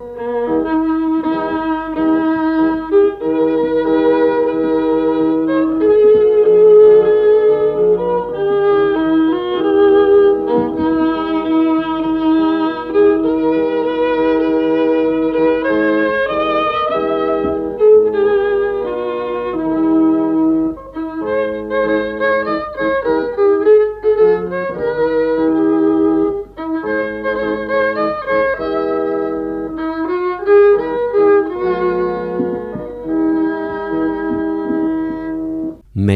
Mm-hmm.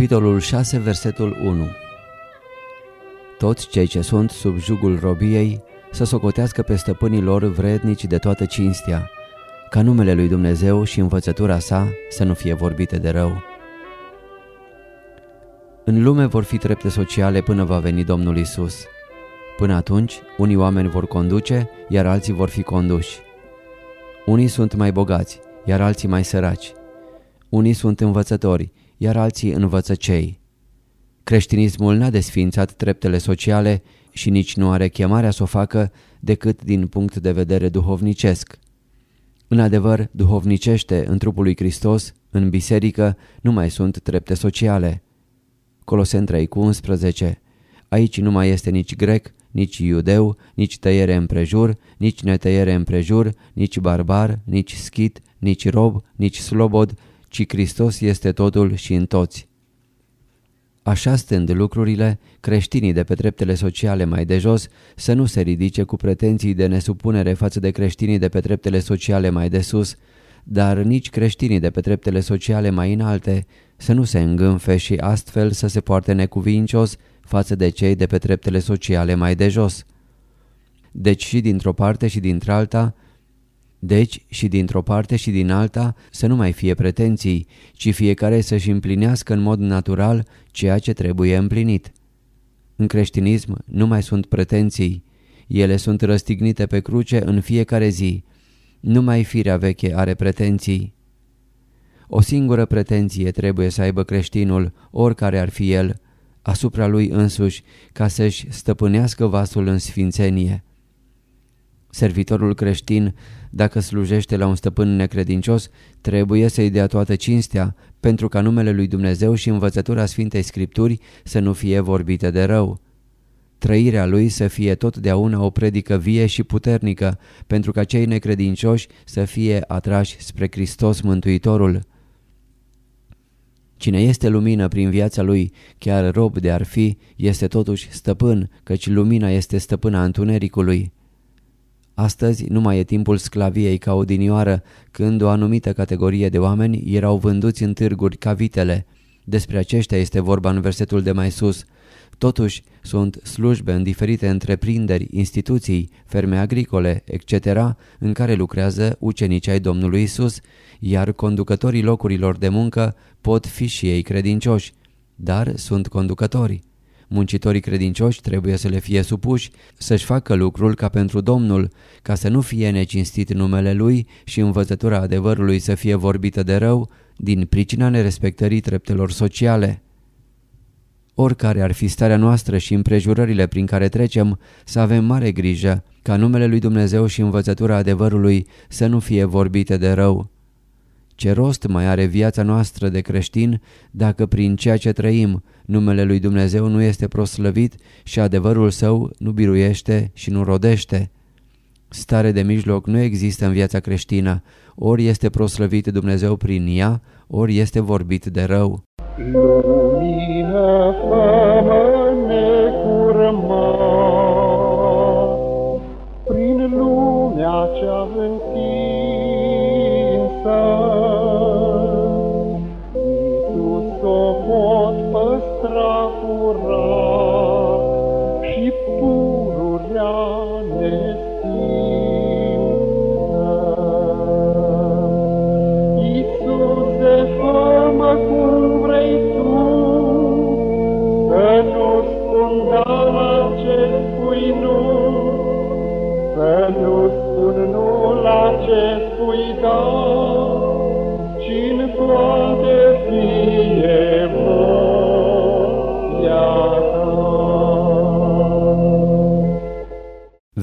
Capitolul 6, versetul 1 Toți cei ce sunt sub jugul robiei să socotească pe stăpânii lor vrednici de toată cinstea, ca numele lui Dumnezeu și învățătura sa să nu fie vorbite de rău. În lume vor fi trepte sociale până va veni Domnul Isus. Până atunci, unii oameni vor conduce, iar alții vor fi conduși. Unii sunt mai bogați, iar alții mai săraci. Unii sunt învățători, iar alții învăță cei. Creștinismul n-a desfințat treptele sociale și nici nu are chemarea să o facă decât din punct de vedere duhovnicesc. În adevăr, duhovnicește în trupul lui Hristos, în biserică, nu mai sunt trepte sociale. Colosen 3 cu 11 Aici nu mai este nici grec, nici iudeu, nici tăiere împrejur, nici netăiere împrejur, nici barbar, nici schit, nici rob, nici slobod, ci Hristos este totul și în toți. Așa stând lucrurile, creștinii de pe treptele sociale mai de jos să nu se ridice cu pretenții de nesupunere față de creștinii de pe treptele sociale mai de sus, dar nici creștinii de pe treptele sociale mai înalte să nu se îngânfe și astfel să se poarte necuvincios față de cei de pe treptele sociale mai de jos. Deci și dintr-o parte și dintr-alta deci și dintr-o parte și din alta să nu mai fie pretenții, ci fiecare să-și împlinească în mod natural ceea ce trebuie împlinit. În creștinism nu mai sunt pretenții, ele sunt răstignite pe cruce în fiecare zi. Numai firea veche are pretenții. O singură pretenție trebuie să aibă creștinul, oricare ar fi el, asupra lui însuși, ca să-și stăpânească vasul în sfințenie. Servitorul creștin, dacă slujește la un stăpân necredincios, trebuie să-i dea toată cinstea, pentru ca numele lui Dumnezeu și învățătura Sfintei Scripturi să nu fie vorbite de rău. Trăirea lui să fie totdeauna o predică vie și puternică, pentru ca cei necredincioși să fie atrași spre Hristos Mântuitorul. Cine este lumină prin viața lui, chiar rob de ar fi, este totuși stăpân, căci lumina este stăpâna întunericului. Astăzi nu mai e timpul sclaviei ca odinioară, când o anumită categorie de oameni erau vânduți în târguri ca vitele. Despre aceștia este vorba în versetul de mai sus. Totuși, sunt slujbe în diferite întreprinderi, instituții, ferme agricole, etc., în care lucrează ucenicii ai Domnului Isus, iar conducătorii locurilor de muncă pot fi și ei credincioși, dar sunt conducători. Muncitorii credincioși trebuie să le fie supuși, să-și facă lucrul ca pentru Domnul, ca să nu fie necinstit numele Lui și învățătura adevărului să fie vorbită de rău, din pricina nerespectării treptelor sociale. Oricare ar fi starea noastră și împrejurările prin care trecem, să avem mare grijă ca numele lui Dumnezeu și învățătura adevărului să nu fie vorbite de rău. Ce rost mai are viața noastră de creștin dacă prin ceea ce trăim numele lui Dumnezeu nu este proslăvit și adevărul său nu biruiește și nu rodește? Stare de mijloc nu există în viața creștină, ori este proslăvit Dumnezeu prin ea, ori este vorbit de rău. Lumină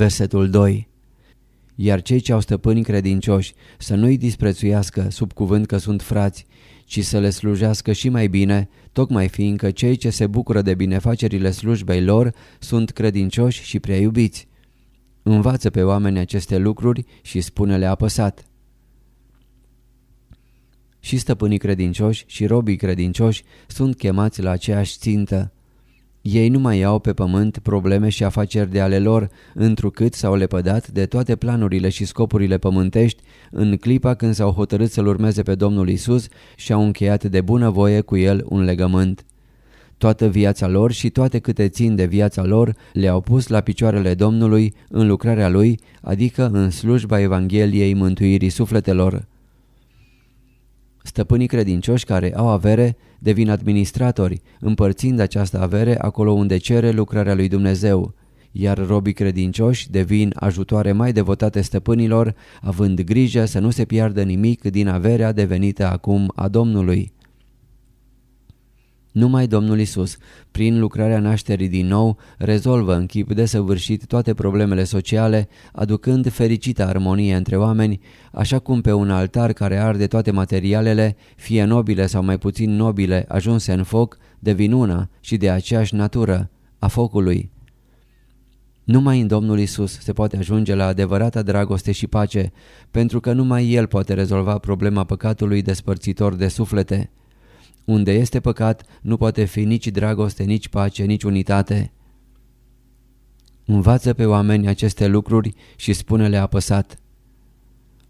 Versetul 2 Iar cei ce au stăpâni credincioși să nu-i disprețuiască sub cuvânt că sunt frați, ci să le slujească și mai bine, tocmai fiindcă cei ce se bucură de binefacerile slujbei lor sunt credincioși și prea iubiți. Învață pe oameni aceste lucruri și spune-le apăsat. Și stăpânii credincioși și robii credincioși sunt chemați la aceeași țintă. Ei nu mai au pe pământ probleme și afaceri de ale lor, întrucât s-au lepădat de toate planurile și scopurile pământești în clipa când s-au hotărât să-L urmeze pe Domnul Isus și au încheiat de bună voie cu El un legământ. Toată viața lor și toate câte țin de viața lor le-au pus la picioarele Domnului în lucrarea Lui, adică în slujba Evangheliei mântuirii sufletelor. Stăpânii credincioși care au avere devin administratori, împărțind această avere acolo unde cere lucrarea lui Dumnezeu, iar robii credincioși devin ajutoare mai devotate stăpânilor, având grijă să nu se piardă nimic din averea devenită acum a Domnului. Numai Domnul Isus, prin lucrarea nașterii din nou, rezolvă în chip desăvârșit toate problemele sociale, aducând fericită armonie între oameni, așa cum pe un altar care arde toate materialele, fie nobile sau mai puțin nobile, ajunse în foc, devin una și de aceeași natură, a focului. Numai în Domnul Isus se poate ajunge la adevărata dragoste și pace, pentru că numai El poate rezolva problema păcatului despărțitor de suflete. Unde este păcat, nu poate fi nici dragoste, nici pace, nici unitate. Învață pe oameni aceste lucruri și spune-le apăsat.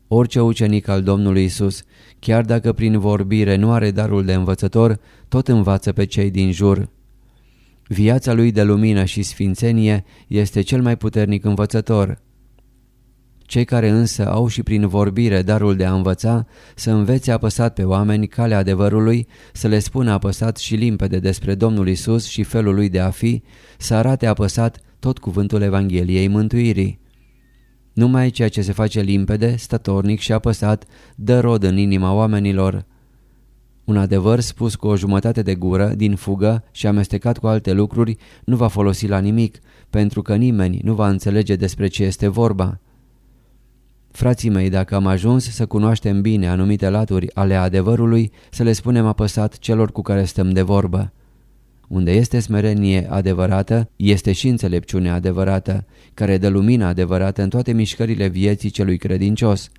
Orice ucenic al Domnului Isus, chiar dacă prin vorbire nu are darul de învățător, tot învață pe cei din jur. Viața lui de lumină și sfințenie este cel mai puternic învățător. Cei care însă au și prin vorbire darul de a învăța, să învețe apăsat pe oameni calea adevărului, să le spună apăsat și limpede despre Domnul Isus și felul lui de a fi, să arate apăsat tot cuvântul Evangheliei mântuirii. Numai ceea ce se face limpede, stătornic și apăsat, dă rod în inima oamenilor. Un adevăr spus cu o jumătate de gură, din fugă și amestecat cu alte lucruri, nu va folosi la nimic, pentru că nimeni nu va înțelege despre ce este vorba. Frații mei, dacă am ajuns să cunoaștem bine anumite laturi ale adevărului, să le spunem apăsat celor cu care stăm de vorbă. Unde este smerenie adevărată, este și înțelepciune adevărată, care dă lumină adevărată în toate mișcările vieții celui credincios.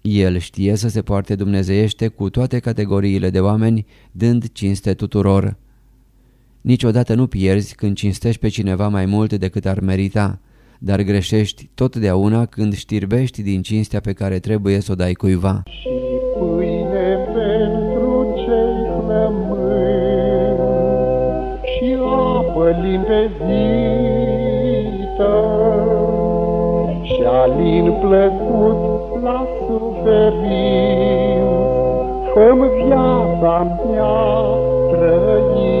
El știe să se poarte dumnezeiește cu toate categoriile de oameni, dând cinste tuturor. Niciodată nu pierzi când cinstești pe cineva mai mult decât ar merita dar greșești totdeauna când știrbești din cinstea pe care trebuie să o dai cuiva. Și pâine pentru cei flămâni și apă limpezită și alin plăcut la suferință. Fă-mi viața mea trăită.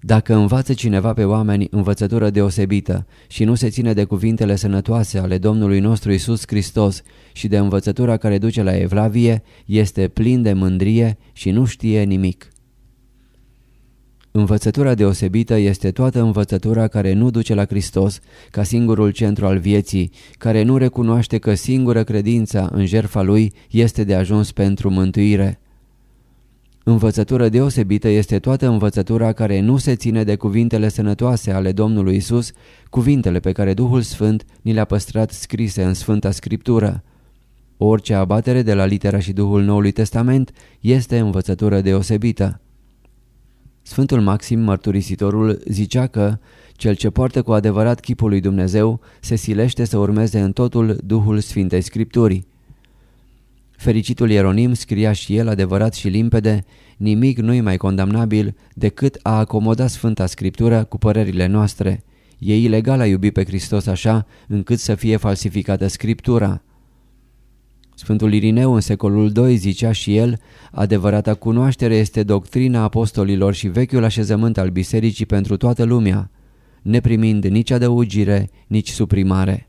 dacă învață cineva pe oameni învățătură deosebită și nu se ține de cuvintele sănătoase ale Domnului nostru Isus Hristos și de învățătura care duce la evlavie, este plin de mândrie și nu știe nimic. Învățătura deosebită este toată învățătura care nu duce la Hristos ca singurul centru al vieții, care nu recunoaște că singură credința în jertfa Lui este de ajuns pentru mântuire. Învățătură deosebită este toată învățătura care nu se ține de cuvintele sănătoase ale Domnului Isus, cuvintele pe care Duhul Sfânt ni le-a păstrat scrise în Sfânta Scriptură. Orice abatere de la litera și Duhul Noului Testament este învățătură deosebită. Sfântul Maxim Mărturisitorul zicea că Cel ce poartă cu adevărat chipul lui Dumnezeu se silește să urmeze în totul Duhul Sfintei Scripturii. Fericitul Ieronim scria și el adevărat și limpede, nimic nu-i mai condamnabil decât a acomoda Sfânta Scriptură cu părerile noastre. E ilegal a iubi pe Hristos așa încât să fie falsificată Scriptura. Sfântul Irineu în secolul II zicea și el, adevărata cunoaștere este doctrina apostolilor și vechiul așezământ al bisericii pentru toată lumea, neprimind nici adăugire, nici suprimare.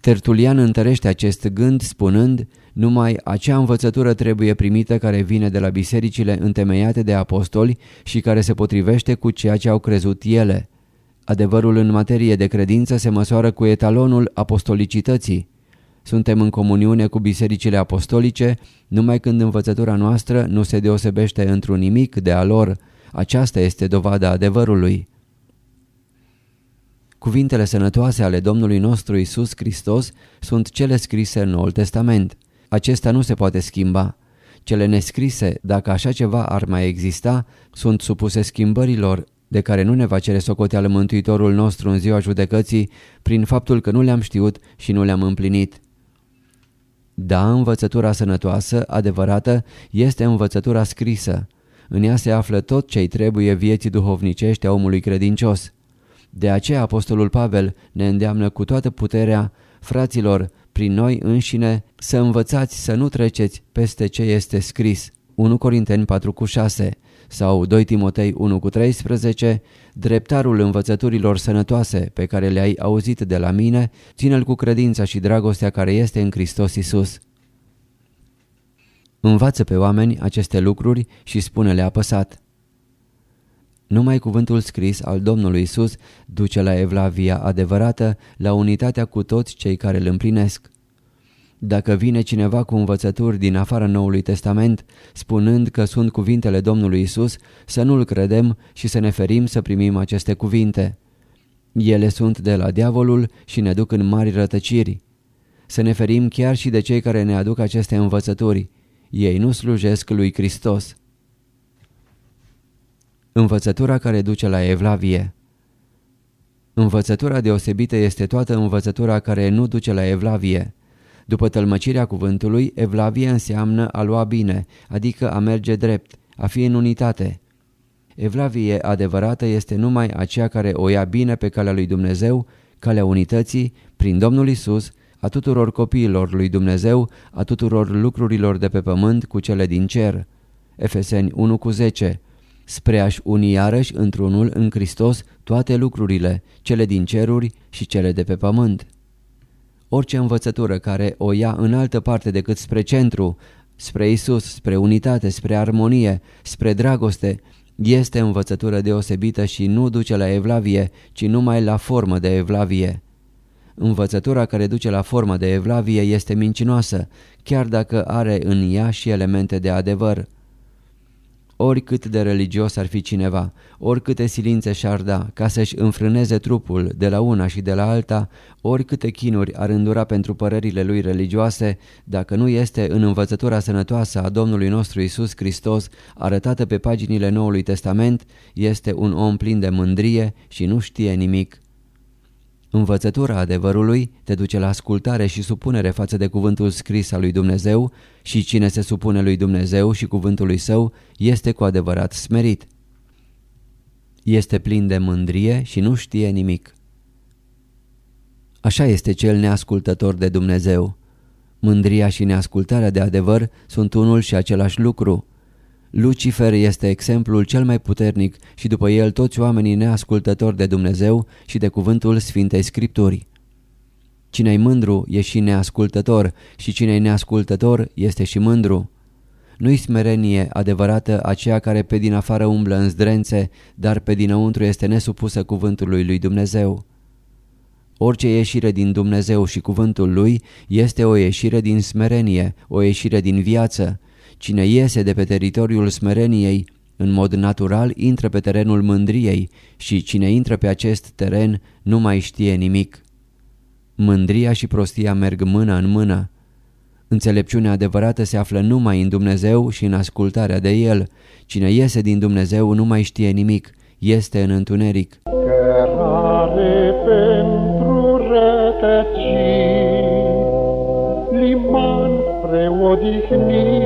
Tertulian întărește acest gând spunând, numai acea învățătură trebuie primită care vine de la bisericile întemeiate de apostoli și care se potrivește cu ceea ce au crezut ele. Adevărul în materie de credință se măsoară cu etalonul apostolicității. Suntem în comuniune cu bisericile apostolice numai când învățătura noastră nu se deosebește într-un nimic de a lor. Aceasta este dovada adevărului. Cuvintele sănătoase ale Domnului nostru Isus Hristos sunt cele scrise în Noul Testament. Acesta nu se poate schimba. Cele nescrise, dacă așa ceva ar mai exista, sunt supuse schimbărilor de care nu ne va cere socoteală Mântuitorul nostru în ziua judecății prin faptul că nu le-am știut și nu le-am împlinit. Da, învățătura sănătoasă, adevărată, este învățătura scrisă. În ea se află tot ce-i trebuie vieții duhovnicești a omului credincios. De aceea Apostolul Pavel ne îndeamnă cu toată puterea, fraților, prin noi înșine, să învățați să nu treceți peste ce este scris. 1 Corinteni 4,6 sau 2 Timotei 1,13 Dreptarul învățăturilor sănătoase pe care le-ai auzit de la mine, ține-l cu credința și dragostea care este în Hristos Isus. Învață pe oameni aceste lucruri și spune-le apăsat. Numai cuvântul scris al Domnului Isus duce la evlavia adevărată, la unitatea cu toți cei care îl împlinesc. Dacă vine cineva cu învățături din afara Noului Testament, spunând că sunt cuvintele Domnului Isus, să nu-l credem și să ne ferim să primim aceste cuvinte. Ele sunt de la diavolul și ne duc în mari rătăciri. Să ne ferim chiar și de cei care ne aduc aceste învățături. Ei nu slujesc lui Hristos. Învățătura care duce la evlavie Învățătura deosebită este toată învățătura care nu duce la evlavie. După tălmăcirea cuvântului, evlavie înseamnă a lua bine, adică a merge drept, a fi în unitate. Evlavie adevărată este numai aceea care o ia bine pe calea lui Dumnezeu, calea unității, prin Domnul Isus, a tuturor copiilor lui Dumnezeu, a tuturor lucrurilor de pe pământ cu cele din cer. Efeseni 1 cu 10 spre a-și uni iarăși într-unul în Hristos toate lucrurile, cele din ceruri și cele de pe pământ. Orice învățătură care o ia în altă parte decât spre centru, spre Isus, spre unitate, spre armonie, spre dragoste, este învățătură deosebită și nu duce la evlavie, ci numai la formă de evlavie. Învățătura care duce la formă de evlavie este mincinoasă, chiar dacă are în ea și elemente de adevăr. Oricât de religios ar fi cineva, oricâte silințe și-ar da ca să-și înfrâneze trupul de la una și de la alta, oricâte chinuri ar îndura pentru părerile lui religioase, dacă nu este în învățătura sănătoasă a Domnului nostru Isus Hristos, arătată pe paginile Noului Testament, este un om plin de mândrie și nu știe nimic. Învățătura adevărului te duce la ascultare și supunere față de cuvântul scris al lui Dumnezeu și cine se supune lui Dumnezeu și cuvântului său este cu adevărat smerit. Este plin de mândrie și nu știe nimic. Așa este cel neascultător de Dumnezeu. Mândria și neascultarea de adevăr sunt unul și același lucru. Lucifer este exemplul cel mai puternic și după el toți oamenii neascultători de Dumnezeu și de cuvântul Sfintei Scripturii. Cine-i mândru e și neascultător și cine-i neascultător este și mândru. Nu-i smerenie adevărată aceea care pe din afară umblă în zdrențe, dar pe dinăuntru este nesupusă cuvântului lui Dumnezeu. Orice ieșire din Dumnezeu și cuvântul lui este o ieșire din smerenie, o ieșire din viață, Cine iese de pe teritoriul smereniei, în mod natural intră pe terenul mândriei și cine intră pe acest teren nu mai știe nimic. Mândria și prostia merg mână în mână. Înțelepciunea adevărată se află numai în Dumnezeu și în ascultarea de El. Cine iese din Dumnezeu nu mai știe nimic, este în întuneric. Cărare pentru rătăciri, liman spre odihnire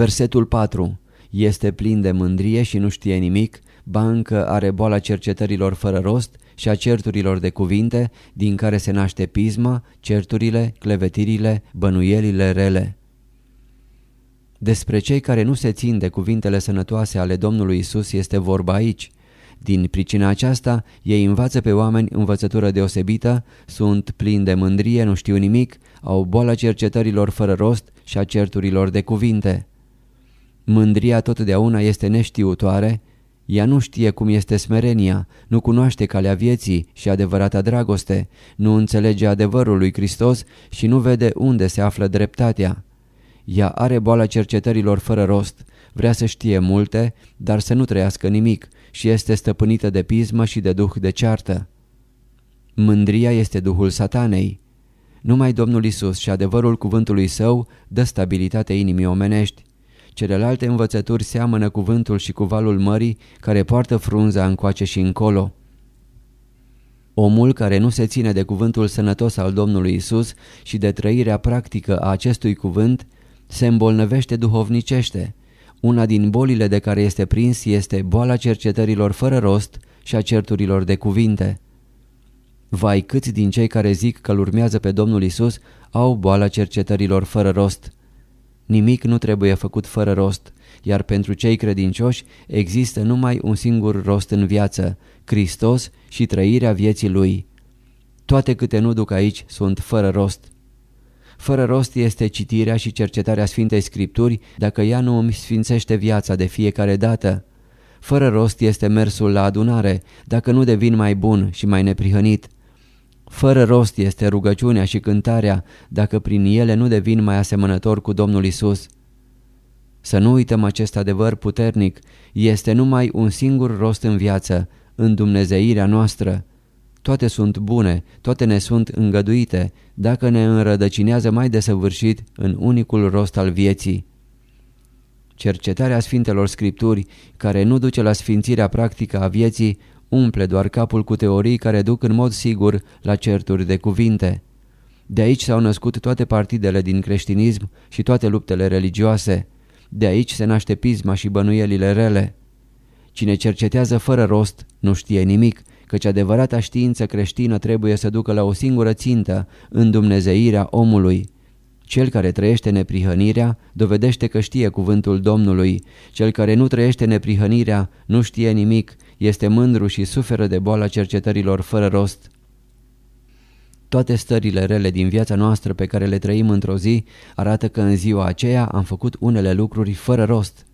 Versetul 4. Este plin de mândrie și nu știe nimic, bancă are boala cercetărilor fără rost și a certurilor de cuvinte, din care se naște pisma, certurile, clevetirile, bănuielile rele. Despre cei care nu se țin de cuvintele sănătoase ale Domnului Isus este vorba aici. Din pricina aceasta, ei învață pe oameni învățătură deosebită, sunt plini de mândrie, nu știu nimic, au boala cercetărilor fără rost și a certurilor de cuvinte. Mândria totdeauna este neștiutoare, ea nu știe cum este smerenia, nu cunoaște calea vieții și adevărata dragoste, nu înțelege adevărul lui Hristos și nu vede unde se află dreptatea. Ea are boala cercetărilor fără rost, vrea să știe multe, dar să nu trăiască nimic și este stăpânită de pismă și de duh de ceartă. Mândria este duhul satanei. Numai Domnul Isus și adevărul cuvântului său dă stabilitate inimii omenești. Celelalte învățături seamănă cuvântul și cu valul mării care poartă frunza încoace și încolo. Omul care nu se ține de cuvântul sănătos al Domnului Isus și de trăirea practică a acestui cuvânt se îmbolnăvește duhovnicește. Una din bolile de care este prins este boala cercetărilor fără rost și a certurilor de cuvinte. Vai câți din cei care zic că urmează pe Domnul Isus au boala cercetărilor fără rost. Nimic nu trebuie făcut fără rost, iar pentru cei credincioși există numai un singur rost în viață, Hristos și trăirea vieții Lui. Toate câte nu duc aici sunt fără rost. Fără rost este citirea și cercetarea Sfintei Scripturi dacă ea nu îmi sfințește viața de fiecare dată. Fără rost este mersul la adunare dacă nu devin mai bun și mai neprihănit. Fără rost este rugăciunea și cântarea dacă prin ele nu devin mai asemănător cu Domnul Isus. Să nu uităm acest adevăr puternic, este numai un singur rost în viață, în Dumnezeirea noastră. Toate sunt bune, toate ne sunt îngăduite, dacă ne înrădăcinează mai desăvârșit în unicul rost al vieții. Cercetarea Sfintelor Scripturi, care nu duce la sfințirea practică a vieții, umple doar capul cu teorii care duc în mod sigur la certuri de cuvinte. De aici s-au născut toate partidele din creștinism și toate luptele religioase. De aici se naște pisma și bănuielile rele. Cine cercetează fără rost nu știe nimic, căci adevărata știință creștină trebuie să ducă la o singură țintă, în dumnezeirea omului. Cel care trăiește neprihănirea dovedește că știe cuvântul Domnului. Cel care nu trăiește neprihănirea nu știe nimic, este mândru și suferă de boala cercetărilor fără rost. Toate stările rele din viața noastră pe care le trăim într-o zi arată că în ziua aceea am făcut unele lucruri fără rost.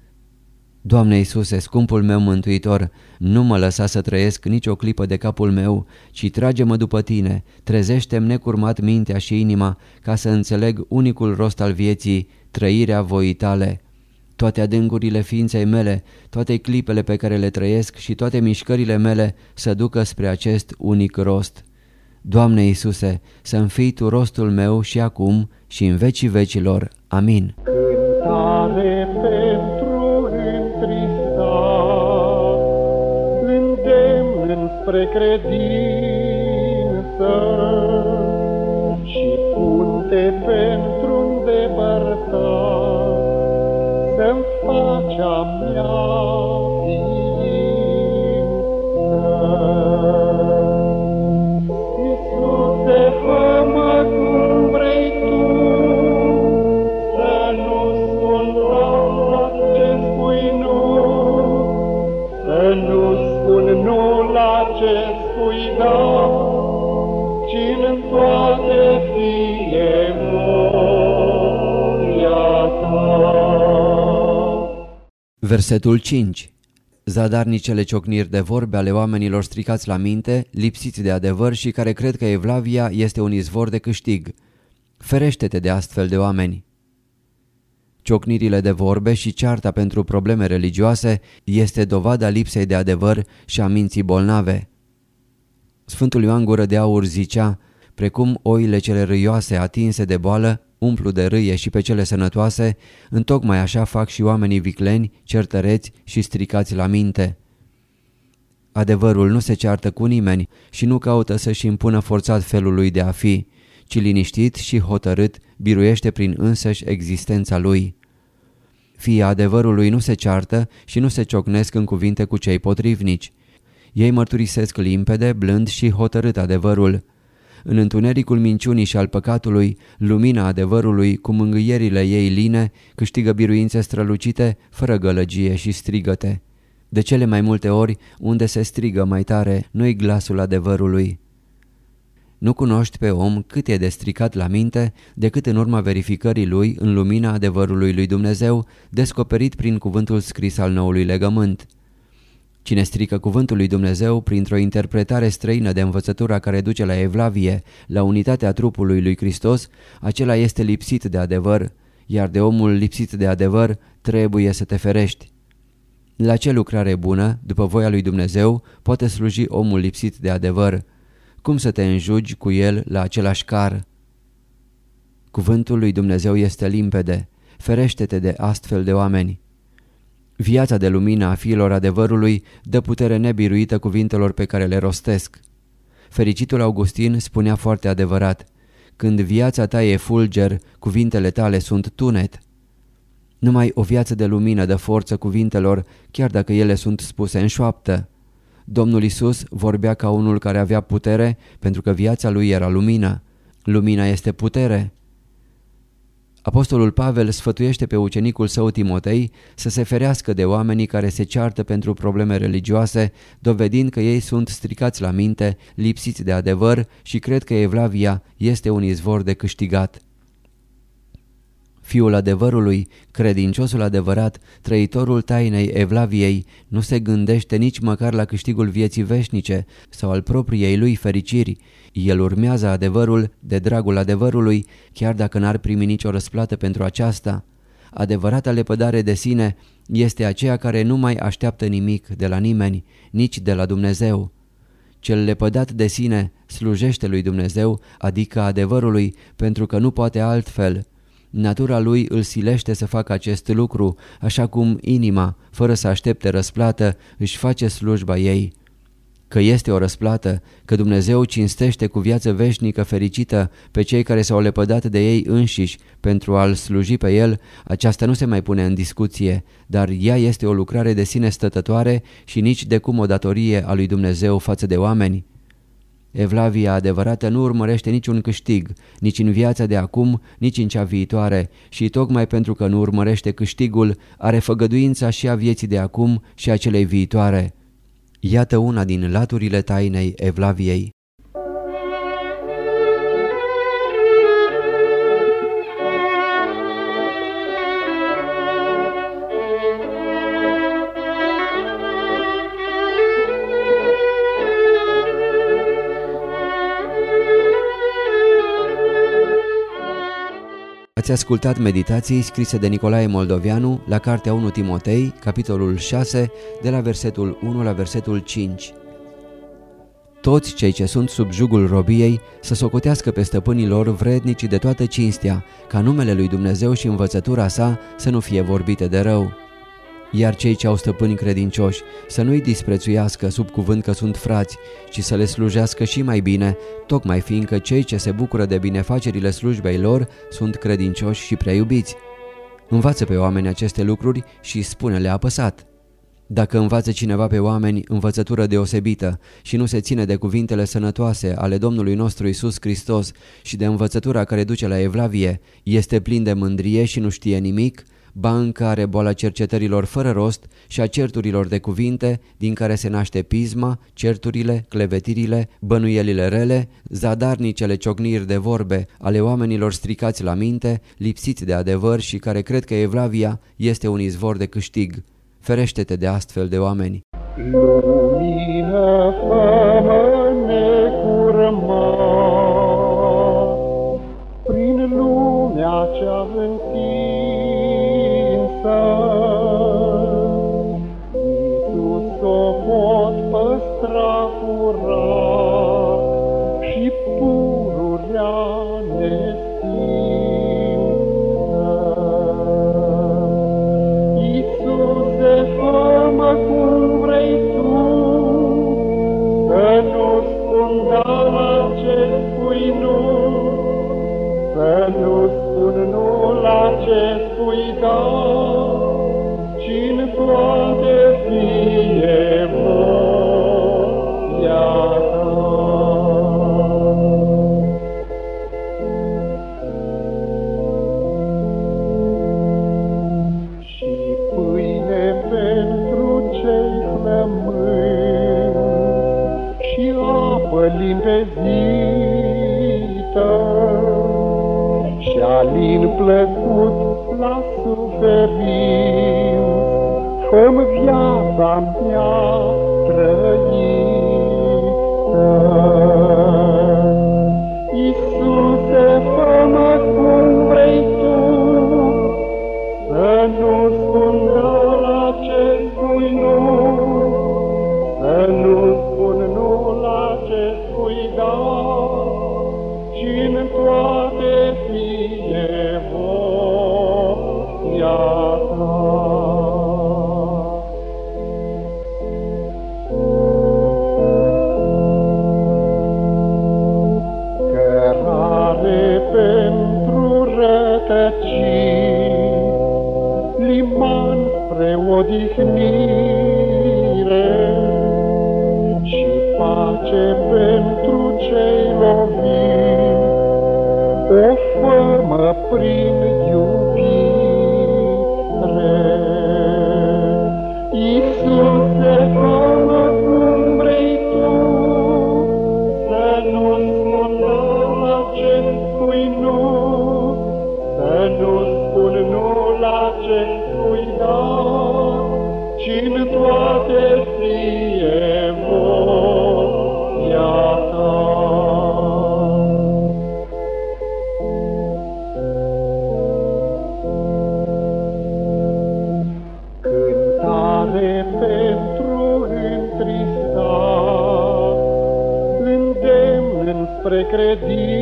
Doamne Iisuse, scumpul meu mântuitor, nu mă lăsa să trăiesc nicio clipă de capul meu, ci trage-mă după tine, trezește-mi necurmat mintea și inima ca să înțeleg unicul rost al vieții, trăirea voii tale. Toate adâncurile ființei mele, toate clipele pe care le trăiesc și toate mișcările mele să ducă spre acest unic rost. Doamne Iisuse, să-mi fii Tu rostul meu și acum și în vecii vecilor. Amin. Cântare pentru spre credință. Și punte pentru îndepărtat să-mi facea mea da, ci în toate fie voia ta. Versetul 5 Zadarnicele ciocniri de vorbe ale oamenilor stricați la minte, lipsiți de adevăr și care cred că Evlavia este un izvor de câștig. Ferește-te de astfel de oameni. Ciocnirile de vorbe și cearta pentru probleme religioase este dovada lipsei de adevăr și a minții bolnave. Sfântul Ioan Gură de Aur zicea, precum oile cele râioase atinse de boală umplu de râie și pe cele sănătoase, întocmai așa fac și oamenii vicleni, certăreți și stricați la minte. Adevărul nu se ceartă cu nimeni și nu caută să-și impună forțat felul lui de a fi, ci liniștit și hotărât biruiește prin însăși existența lui. Fii adevărului nu se ceartă și nu se ciocnesc în cuvinte cu cei potrivnici. Ei mărturisesc limpede, blând și hotărât adevărul. În întunericul minciunii și al păcatului, lumina adevărului, cu mângâierile ei line, câștigă biruințe strălucite, fără gălăgie și strigăte. De cele mai multe ori, unde se strigă mai tare, nu-i glasul adevărului. Nu cunoști pe om cât e de stricat la minte decât în urma verificării lui în lumina adevărului lui Dumnezeu, descoperit prin cuvântul scris al noului legământ. Cine strică cuvântul lui Dumnezeu printr-o interpretare străină de învățătura care duce la evlavie, la unitatea trupului lui Hristos, acela este lipsit de adevăr, iar de omul lipsit de adevăr trebuie să te ferești. La ce lucrare bună, după voia lui Dumnezeu, poate sluji omul lipsit de adevăr? Cum să te înjugi cu el la același car? Cuvântul lui Dumnezeu este limpede. Ferește-te de astfel de oameni. Viața de lumină a fiilor adevărului dă putere nebiruită cuvintelor pe care le rostesc. Fericitul Augustin spunea foarte adevărat, când viața ta e fulger, cuvintele tale sunt tunet. Numai o viață de lumină dă forță cuvintelor, chiar dacă ele sunt spuse în șoaptă. Domnul Isus vorbea ca unul care avea putere, pentru că viața lui era lumină. Lumina este putere. Apostolul Pavel sfătuiește pe ucenicul său Timotei să se ferească de oamenii care se ceartă pentru probleme religioase, dovedind că ei sunt stricați la minte, lipsiți de adevăr și cred că Evlavia este un izvor de câștigat. Fiul adevărului, credinciosul adevărat, trăitorul tainei Evlaviei, nu se gândește nici măcar la câștigul vieții veșnice sau al propriei lui fericiri. El urmează adevărul de dragul adevărului, chiar dacă n-ar primi nicio răsplată pentru aceasta. Adevărata lepădare de sine este aceea care nu mai așteaptă nimic de la nimeni, nici de la Dumnezeu. Cel lepădat de sine slujește lui Dumnezeu, adică adevărului, pentru că nu poate altfel. Natura lui îl silește să facă acest lucru, așa cum inima, fără să aștepte răsplată, își face slujba ei. Că este o răsplată, că Dumnezeu cinstește cu viață veșnică fericită pe cei care s-au lepădat de ei înșiși pentru a-L sluji pe El, aceasta nu se mai pune în discuție, dar ea este o lucrare de sine stătătoare și nici de cum o datorie a lui Dumnezeu față de oameni. Evlavia adevărată nu urmărește niciun câștig, nici în viața de acum, nici în cea viitoare și tocmai pentru că nu urmărește câștigul, are făgăduința și a vieții de acum și a celei viitoare. Iată una din laturile tainei Evlaviei. Ați ascultat meditații scrise de Nicolae Moldovianu la Cartea 1 Timotei, capitolul 6, de la versetul 1 la versetul 5. Toți cei ce sunt sub jugul robiei să socotească pe stăpânii lor vrednici de toată cinstea, ca numele lui Dumnezeu și învățătura sa să nu fie vorbite de rău. Iar cei ce au stăpâni credincioși să nu-i disprețuiască sub cuvânt că sunt frați, ci să le slujească și mai bine, tocmai fiindcă cei ce se bucură de binefacerile slujbei lor sunt credincioși și preiubiți. Învață pe oameni aceste lucruri și spune-le apăsat. Dacă învață cineva pe oameni învățătură deosebită și nu se ține de cuvintele sănătoase ale Domnului nostru Isus Hristos și de învățătura care duce la evlavie, este plin de mândrie și nu știe nimic, ba în care boala cercetărilor fără rost și a certurilor de cuvinte, din care se naște pisma, certurile, clevetirile, bănuielile rele, zadarnicele ciocniri de vorbe ale oamenilor stricați la minte, lipsiți de adevăr și care cred că Evlavia este un izvor de câștig. Ferește-te de astfel de oameni. Lumină fără necurma, prin lumea cea vântută, Să nu spun da la ce spui nu, Să nu spun nu la ce spui Cine poate credin.